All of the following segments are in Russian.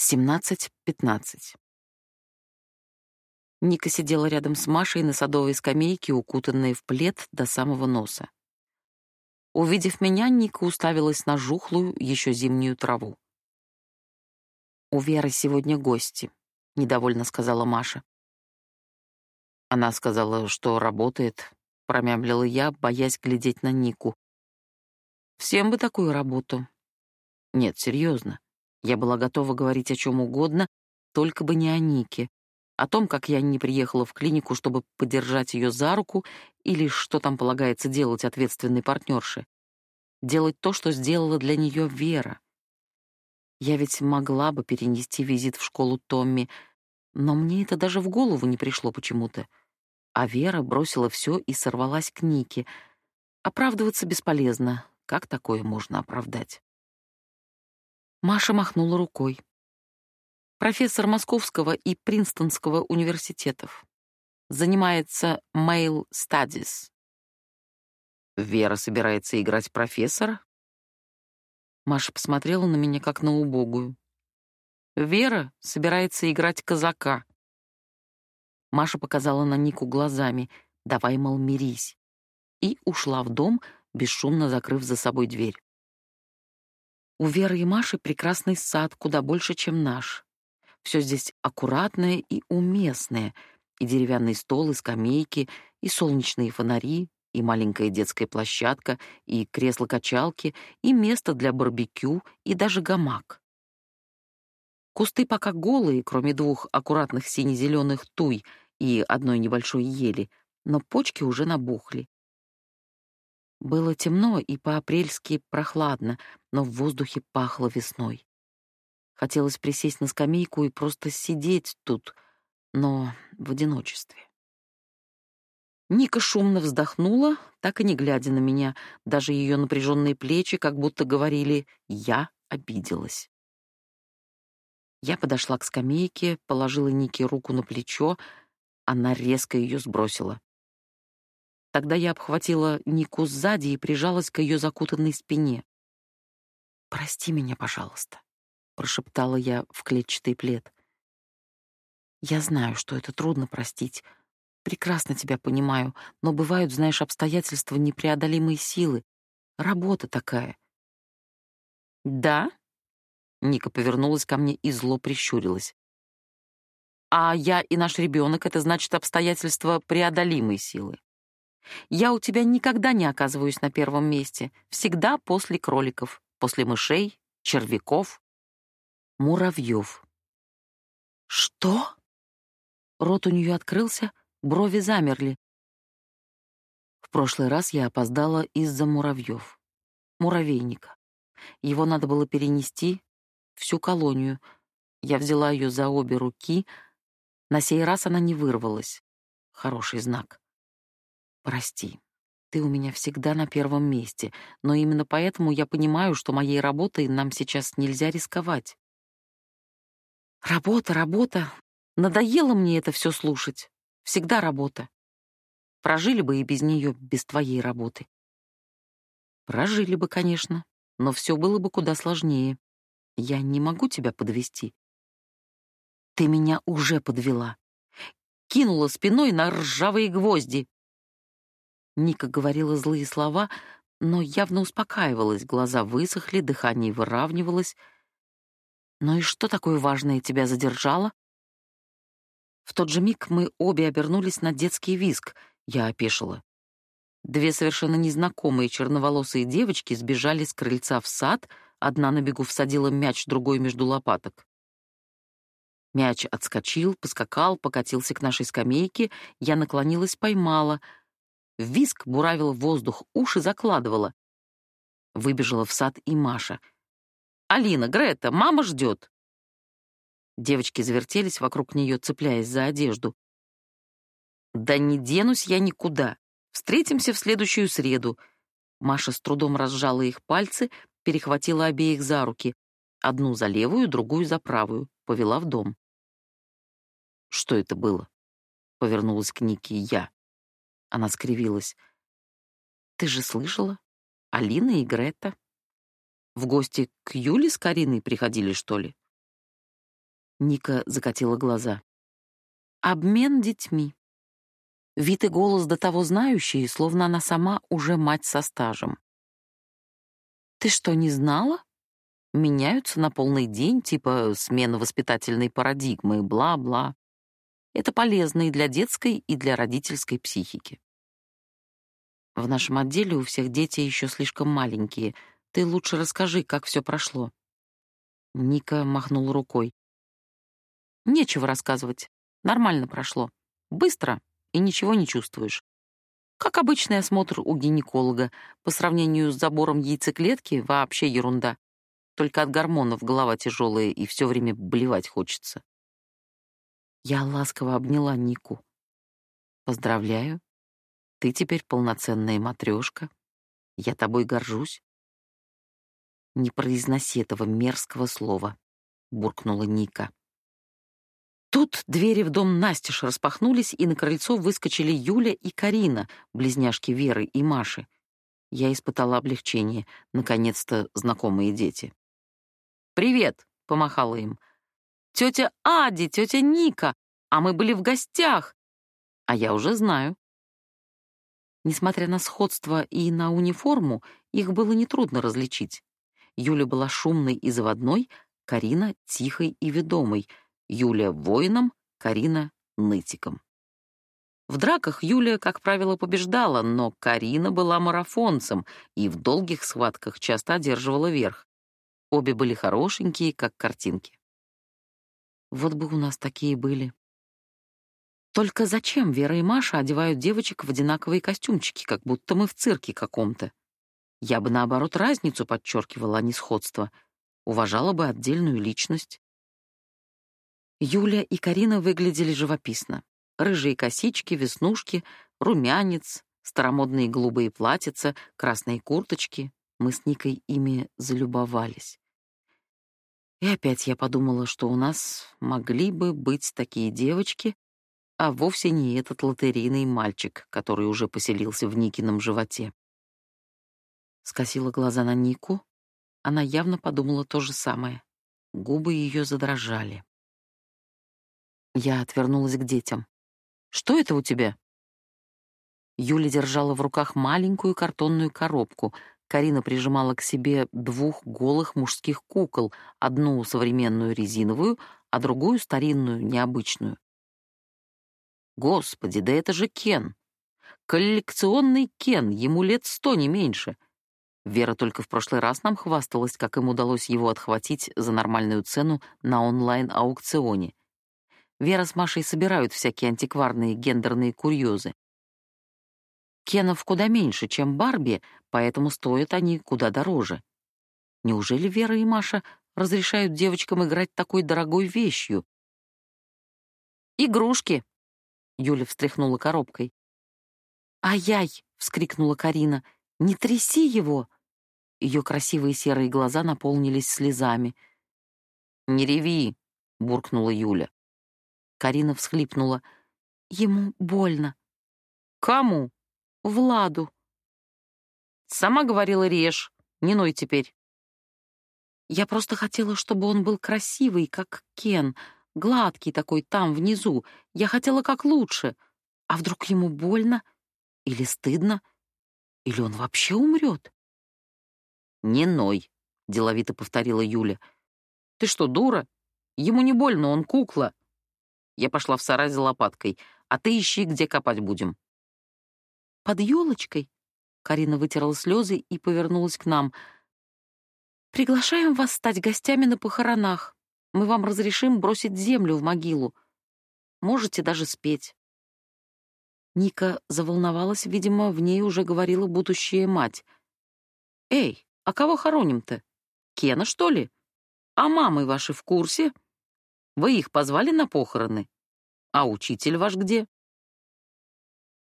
17.15. Ника сидела рядом с Машей на садовой скамейке, укутанной в плед до самого носа. Увидев меня, Ника уставилась на жухлую, еще зимнюю траву. «У Веры сегодня гости», — недовольно сказала Маша. Она сказала, что работает, промямлила я, боясь глядеть на Нику. Всем бы такую работу. Нет, серьезно. Я была готова говорить о чем угодно, только бы не о Нике, о том, как я не приехала в клинику, чтобы подержать ее за руку, или что там полагается делать ответственной партнерше. Делать то, что сделала для нее Вера. Я ведь могла бы перенести визит в школу Томми, но мне это даже в голову не пришло почему-то. А Вера бросила все и сорвалась к Нике. Оправдываться бесполезно. Как такое можно оправдать? Маша махнула рукой. Профессор Московского и Принстонского университетов. Занимается Male Studies. Вера собирается играть профессора? Маша посмотрела на меня как на убогую. Вера собирается играть казака. Маша показала на Нику глазами. «Давай, мол, мирись». И ушла в дом, бесшумно закрыв за собой дверь. У Веры и Маши прекрасный сад, куда больше, чем наш. Все здесь аккуратное и уместное, и деревянный стол, и скамейки, и солнечные фонари, и маленькая детская площадка, и кресло-качалки, и место для барбекю, и даже гамак. Кусты пока голые, кроме двух аккуратных сине-зеленых туй и одной небольшой ели, но почки уже набухли. Было темно и по-апрельски прохладно, но в воздухе пахло весной. Хотелось присесть на скамейку и просто сидеть тут, но в одиночестве. Ника шумно вздохнула, так и не глядя на меня, даже ее напряженные плечи как будто говорили «я обиделась». Я подошла к скамейке, положила Нике руку на плечо, она резко ее сбросила. Тогда я обхватила Нику сзади и прижалась к ее закутанной спине. «Прости меня, пожалуйста», — прошептала я в клетчатый плед. «Я знаю, что это трудно простить. Прекрасно тебя понимаю, но бывают, знаешь, обстоятельства непреодолимой силы. Работа такая». «Да?» — Ника повернулась ко мне и зло прищурилась. «А я и наш ребенок — это значит обстоятельства преодолимой силы. Я у тебя никогда не оказываюсь на первом месте, всегда после кроликов, после мышей, червяков, муравьев. Что? Рот у нее открылся, брови замерли. В прошлый раз я опоздала из-за муравьев. Муравейника. Его надо было перенести всю колонию. Я взяла ее за обе руки. На сей раз она не вырвалась. Хороший знак. Прости. Ты у меня всегда на первом месте, но именно поэтому я понимаю, что моей работой нам сейчас нельзя рисковать. Работа, работа. Надоело мне это все слушать. Всегда работа. Прожили бы и без нее, без твоей работы. Прожили бы, конечно, но все было бы куда сложнее. Я не могу тебя подвести. Ты меня уже подвела. Кинула спиной на ржавые гвозди. Ника говорила злые слова, но явно успокаивалась, глаза высохли, дыхание выравнивалось. «Ну и что такое важное тебя задержало?» В тот же миг мы обе обернулись на детский визг. Я опешила. Две совершенно незнакомые черноволосые девочки сбежали с крыльца в сад, одна на бегу всадила мяч, другой между лопаток. Мяч отскочил, поскакал, покатился к нашей скамейке, я наклонилась, поймала — Виск буравил воздух, уши закладывала. Выбежала в сад и Маша. «Алина, Грета, мама ждет!» Девочки завертелись вокруг нее, цепляясь за одежду. «Да не денусь я никуда. Встретимся в следующую среду». Маша с трудом разжала их пальцы, перехватила обеих за руки. Одну за левую, другую за правую. Повела в дом. «Что это было?» — повернулась к Нике я. Она скривилась. «Ты же слышала? Алина и Грета. В гости к Юле с Кариной приходили, что ли?» Ника закатила глаза. Обмен детьми. Вид и голос до того знающие, словно она сама уже мать со стажем. «Ты что, не знала?» Меняются на полный день, типа смена воспитательной парадигмы, бла-бла. Это полезно и для детской, и для родительской психики. В нашем отделе у всех дети еще слишком маленькие. Ты лучше расскажи, как все прошло. Ника махнул рукой. Нечего рассказывать. Нормально прошло. Быстро и ничего не чувствуешь. Как обычный осмотр у гинеколога. По сравнению с забором яйцеклетки вообще ерунда. Только от гормонов голова тяжелая и все время блевать хочется. Я ласково обняла Нику. Поздравляю. Ты теперь полноценная матрешка. Я тобой горжусь. Не произноси этого мерзкого слова, буркнула Ника. Тут двери в дом настежь распахнулись, и на крыльцо выскочили Юля и Карина, близняшки Веры и Маши. Я испытала облегчение. Наконец-то знакомые дети. «Привет!» — помахала им. «Тетя Ади, тетя Ника! А мы были в гостях!» «А я уже знаю». Несмотря на сходство и на униформу, их было нетрудно различить. Юля была шумной и заводной, Карина — тихой и ведомой — Юля — воином, Карина — нытиком. В драках Юлия, как правило, побеждала, но Карина была марафонцем и в долгих схватках часто одерживала верх. Обе были хорошенькие, как картинки. Вот бы у нас такие были. Только зачем Вера и Маша одевают девочек в одинаковые костюмчики, как будто мы в цирке каком-то? Я бы, наоборот, разницу подчеркивала, а не сходство. Уважала бы отдельную личность. Юля и Карина выглядели живописно. Рыжие косички, веснушки, румянец, старомодные голубые платьица, красные курточки. Мы с Никой ими залюбовались. И опять я подумала, что у нас могли бы быть такие девочки, а вовсе не этот лотерейный мальчик, который уже поселился в Никином животе. Скосила глаза на Нику. Она явно подумала то же самое. Губы ее задрожали. Я отвернулась к детям. «Что это у тебя?» Юля держала в руках маленькую картонную коробку. Карина прижимала к себе двух голых мужских кукол, одну современную резиновую, а другую старинную, необычную. Господи, да это же Кен! Коллекционный Кен, ему лет сто, не меньше. Вера только в прошлый раз нам хвасталась, как им удалось его отхватить за нормальную цену на онлайн-аукционе. Вера с Машей собирают всякие антикварные гендерные курьезы. Кенов куда меньше, чем Барби, поэтому стоят они куда дороже. Неужели Вера и Маша разрешают девочкам играть такой дорогой вещью? «Игрушки!» — Юля встряхнула коробкой. «Ай-яй!» — вскрикнула Карина. «Не тряси его!» Ее красивые серые глаза наполнились слезами. «Не реви!» — буркнула Юля. Карина всхлипнула. Ему больно. Кому? Владу. Сама говорила, режь. Не ной теперь. Я просто хотела, чтобы он был красивый, как Кен, гладкий такой там, внизу. Я хотела как лучше. А вдруг ему больно? Или стыдно? Или он вообще умрет? «Не ной», — деловито повторила Юля. «Ты что, дура? Ему не больно, он кукла. Я пошла в сарай за лопаткой, а ты ищи, где копать будем. Под елочкой? Карина вытерла слезы и повернулась к нам. Приглашаем вас стать гостями на похоронах. Мы вам разрешим бросить землю в могилу. Можете даже спеть. Ника заволновалась, видимо, в ней уже говорила будущая мать. «Эй, а кого хороним-то? Кена, что ли? А мамы ваши в курсе?» Вы их позвали на похороны? А учитель ваш где?»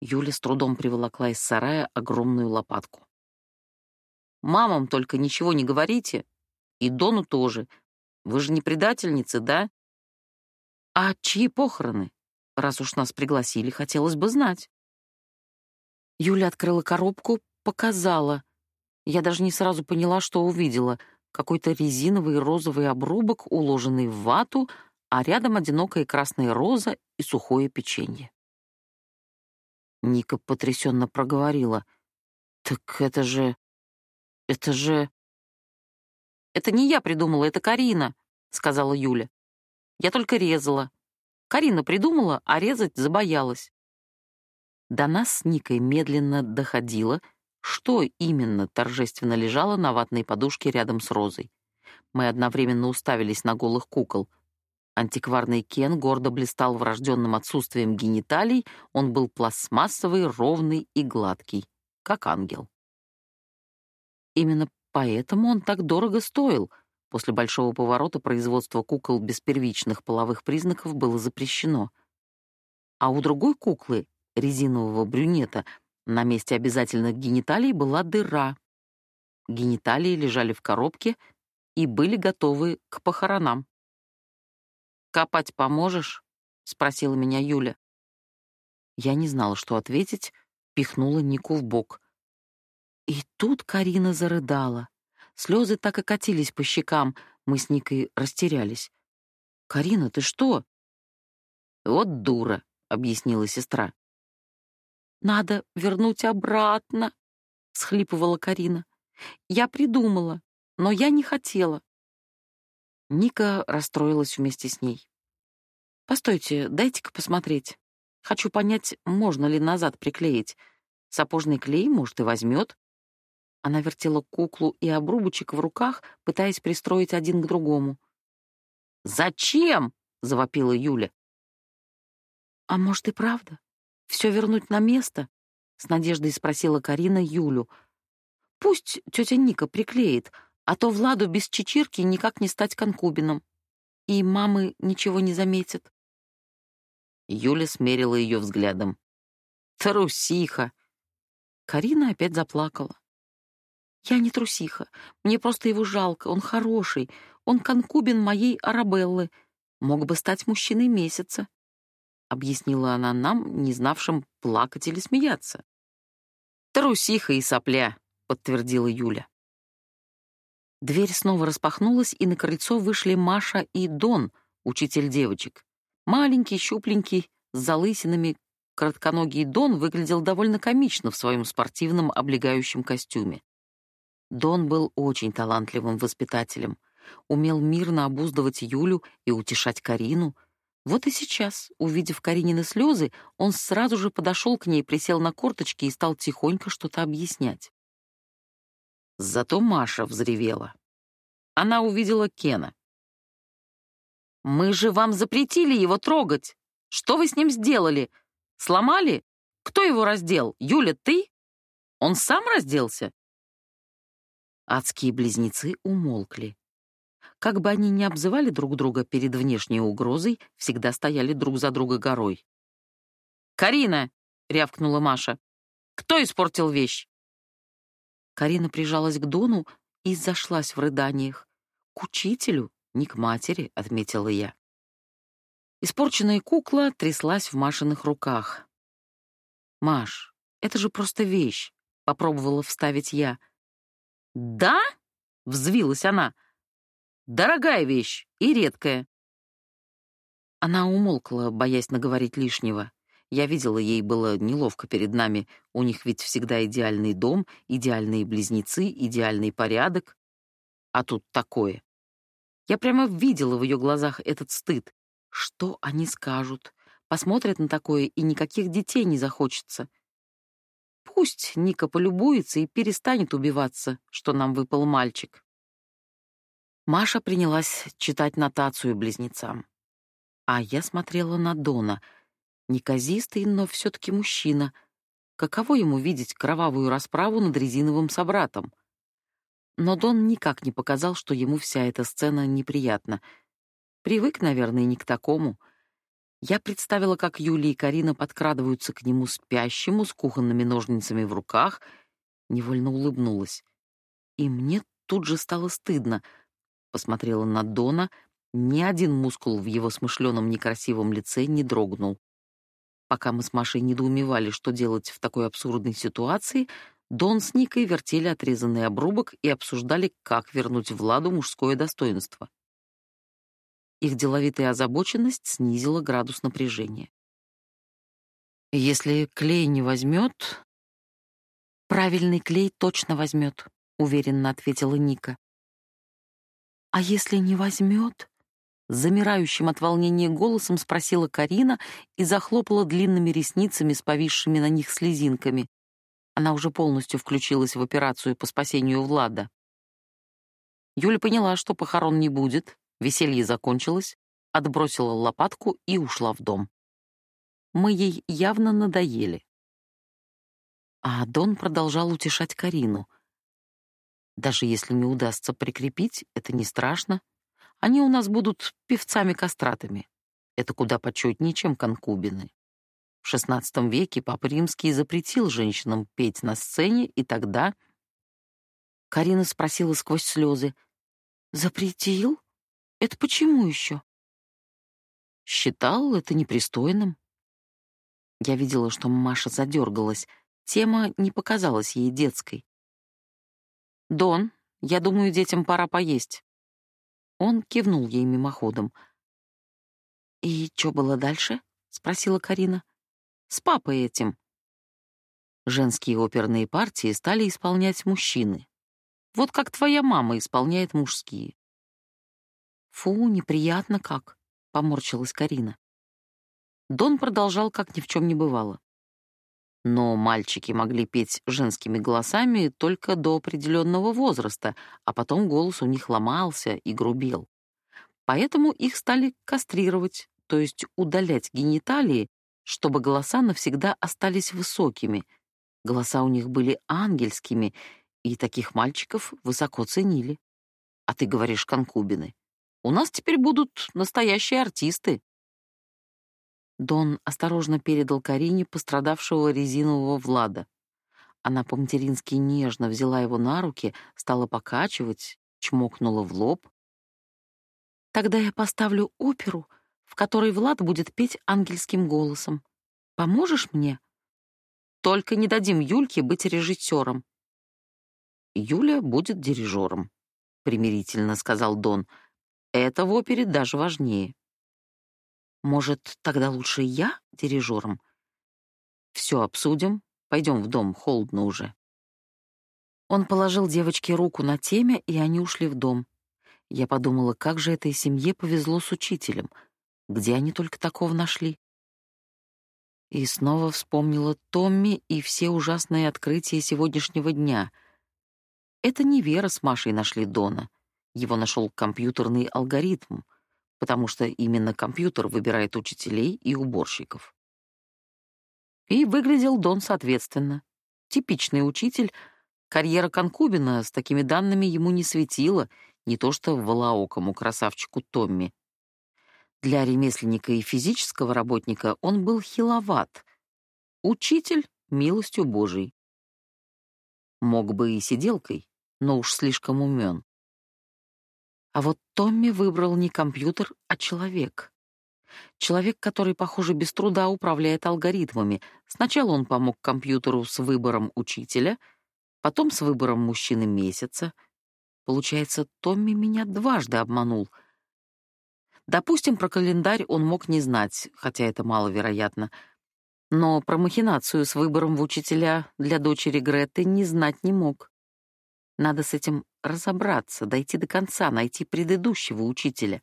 Юля с трудом приволокла из сарая огромную лопатку. «Мамам только ничего не говорите. И Дону тоже. Вы же не предательницы, да?» «А чьи похороны? Раз уж нас пригласили, хотелось бы знать». Юля открыла коробку, показала. Я даже не сразу поняла, что увидела. Какой-то резиновый розовый обрубок, уложенный в вату — а рядом одинокая красная роза и сухое печенье. Ника потрясенно проговорила. «Так это же... это же...» «Это не я придумала, это Карина», — сказала Юля. «Я только резала. Карина придумала, а резать забоялась». До нас с Никой медленно доходило, что именно торжественно лежало на ватной подушке рядом с розой. Мы одновременно уставились на голых кукол. Антикварный Кен гордо блистал врожденным отсутствием гениталий, он был пластмассовый, ровный и гладкий, как ангел. Именно поэтому он так дорого стоил. После большого поворота производство кукол без первичных половых признаков было запрещено. А у другой куклы, резинового брюнета, на месте обязательных гениталий была дыра. Гениталии лежали в коробке и были готовы к похоронам. «Копать поможешь?» — спросила меня Юля. Я не знала, что ответить, пихнула Нику в бок. И тут Карина зарыдала. Слезы так и катились по щекам, мы с Никой растерялись. «Карина, ты что?» «Вот дура», — объяснила сестра. «Надо вернуть обратно», — схлипывала Карина. «Я придумала, но я не хотела. Ника расстроилась вместе с ней. «Постойте, дайте-ка посмотреть. Хочу понять, можно ли назад приклеить. Сапожный клей, может, и возьмет». Она вертела куклу и обрубочек в руках, пытаясь пристроить один к другому. «Зачем?» — завопила Юля. «А может, и правда? Все вернуть на место?» — с надеждой спросила Карина Юлю. «Пусть тетя Ника приклеит, а то Владу без чечирки никак не стать конкубином. И мамы ничего не заметят. Юля смерила ее взглядом. «Трусиха!» Карина опять заплакала. «Я не трусиха. Мне просто его жалко. Он хороший. Он конкубин моей Арабеллы. Мог бы стать мужчиной месяца», — объяснила она нам, не знавшим, плакать или смеяться. «Трусиха и сопля», — подтвердила Юля. Дверь снова распахнулась, и на крыльцо вышли Маша и Дон, учитель девочек. Маленький, щупленький, с залысинами, коротконогий Дон выглядел довольно комично в своем спортивном облегающем костюме. Дон был очень талантливым воспитателем, умел мирно обуздывать Юлю и утешать Карину. Вот и сейчас, увидев Каринины слезы, он сразу же подошел к ней, присел на корточки и стал тихонько что-то объяснять. Зато Маша взревела. Она увидела Кена. «Мы же вам запретили его трогать! Что вы с ним сделали? Сломали? Кто его раздел? Юля, ты? Он сам разделся?» Адские близнецы умолкли. Как бы они ни обзывали друг друга перед внешней угрозой, всегда стояли друг за друга горой. «Карина!» — рявкнула Маша. «Кто испортил вещь?» Карина прижалась к Дону и зашлась в рыданиях. «К учителю, не к матери», — отметила я. Испорченная кукла тряслась в Машиных руках. «Маш, это же просто вещь», — попробовала вставить я. «Да?» — взвилась она. «Дорогая вещь и редкая». Она умолкла, боясь наговорить лишнего. Я видела, ей было неловко перед нами. У них ведь всегда идеальный дом, идеальные близнецы, идеальный порядок. А тут такое. Я прямо видела в ее глазах этот стыд. Что они скажут? Посмотрят на такое, и никаких детей не захочется. Пусть Ника полюбуется и перестанет убиваться, что нам выпал мальчик. Маша принялась читать нотацию близнецам. А я смотрела на Дона — Неказистый, но все-таки мужчина. Каково ему видеть кровавую расправу над резиновым собратом? Но Дон никак не показал, что ему вся эта сцена неприятна. Привык, наверное, не к такому. Я представила, как Юлия и Карина подкрадываются к нему спящему, с кухонными ножницами в руках, невольно улыбнулась. И мне тут же стало стыдно. Посмотрела на Дона, ни один мускул в его смышленом некрасивом лице не дрогнул. Пока мы с Машей недоумевали, что делать в такой абсурдной ситуации, Дон с Никой вертели отрезанный обрубок и обсуждали, как вернуть Владу мужское достоинство. Их деловитая озабоченность снизила градус напряжения. «Если клей не возьмет...» «Правильный клей точно возьмет», — уверенно ответила Ника. «А если не возьмет?» Замирающим от волнения голосом спросила Карина и захлопала длинными ресницами с повисшими на них слезинками. Она уже полностью включилась в операцию по спасению Влада. Юля поняла, что похорон не будет, веселье закончилось, отбросила лопатку и ушла в дом. Мы ей явно надоели. А Дон продолжал утешать Карину. Даже если не удастся прикрепить, это не страшно. Они у нас будут певцами-кастратами. Это куда почетнее, чем конкубины. В XVI веке Папа Римский запретил женщинам петь на сцене, и тогда... Карина спросила сквозь слезы. «Запретил? Это почему еще?» Считал это непристойным. Я видела, что Маша задергалась. Тема не показалась ей детской. «Дон, я думаю, детям пора поесть». Он кивнул ей мимоходом. «И что было дальше?» — спросила Карина. «С папой этим». Женские оперные партии стали исполнять мужчины. Вот как твоя мама исполняет мужские. «Фу, неприятно как», — поморщилась Карина. Дон продолжал, как ни в чем не бывало. Но мальчики могли петь женскими голосами только до определенного возраста, а потом голос у них ломался и грубел. Поэтому их стали кастрировать, то есть удалять гениталии, чтобы голоса навсегда остались высокими. Голоса у них были ангельскими, и таких мальчиков высоко ценили. А ты говоришь конкубины. У нас теперь будут настоящие артисты. Дон осторожно передал Карине пострадавшего резинового Влада. Она по-матерински нежно взяла его на руки, стала покачивать, чмокнула в лоб. «Тогда я поставлю оперу, в которой Влад будет петь ангельским голосом. Поможешь мне?» «Только не дадим Юльке быть режиссером». «Юля будет дирижером», — примирительно сказал Дон. «Это в опере даже важнее». Может, тогда лучше я дирижером? Все обсудим. Пойдем в дом, холодно уже. Он положил девочке руку на темя, и они ушли в дом. Я подумала, как же этой семье повезло с учителем. Где они только такого нашли? И снова вспомнила Томми и все ужасные открытия сегодняшнего дня. Это не Вера с Машей нашли Дона. Его нашел компьютерный алгоритм — потому что именно компьютер выбирает учителей и уборщиков. И выглядел Дон соответственно. Типичный учитель, карьера конкубина с такими данными ему не светила, не то что волоокому красавчику Томми. Для ремесленника и физического работника он был хиловат. Учитель милостью Божией. Мог бы и сиделкой, но уж слишком умен. А вот Томми выбрал не компьютер, а человек. Человек, который, похоже, без труда управляет алгоритмами. Сначала он помог компьютеру с выбором учителя, потом с выбором мужчины месяца. Получается, Томми меня дважды обманул. Допустим, про календарь он мог не знать, хотя это маловероятно. Но про махинацию с выбором в учителя для дочери Греты не знать не мог. Надо с этим разобраться, дойти до конца, найти предыдущего учителя.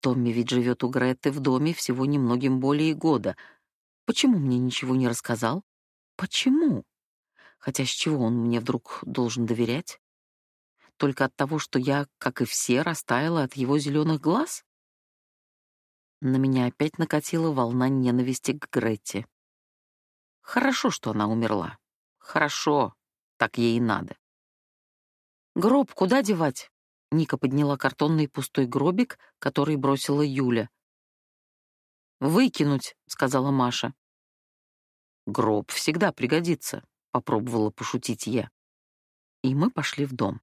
Томми ведь живет у Гретты в доме всего немногим более года. Почему мне ничего не рассказал? Почему? Хотя с чего он мне вдруг должен доверять? Только от того, что я, как и все, растаяла от его зеленых глаз? На меня опять накатила волна ненависти к Гретте. Хорошо, что она умерла. Хорошо, так ей и надо. «Гроб куда девать?» Ника подняла картонный пустой гробик, который бросила Юля. «Выкинуть», — сказала Маша. «Гроб всегда пригодится», — попробовала пошутить я. И мы пошли в дом.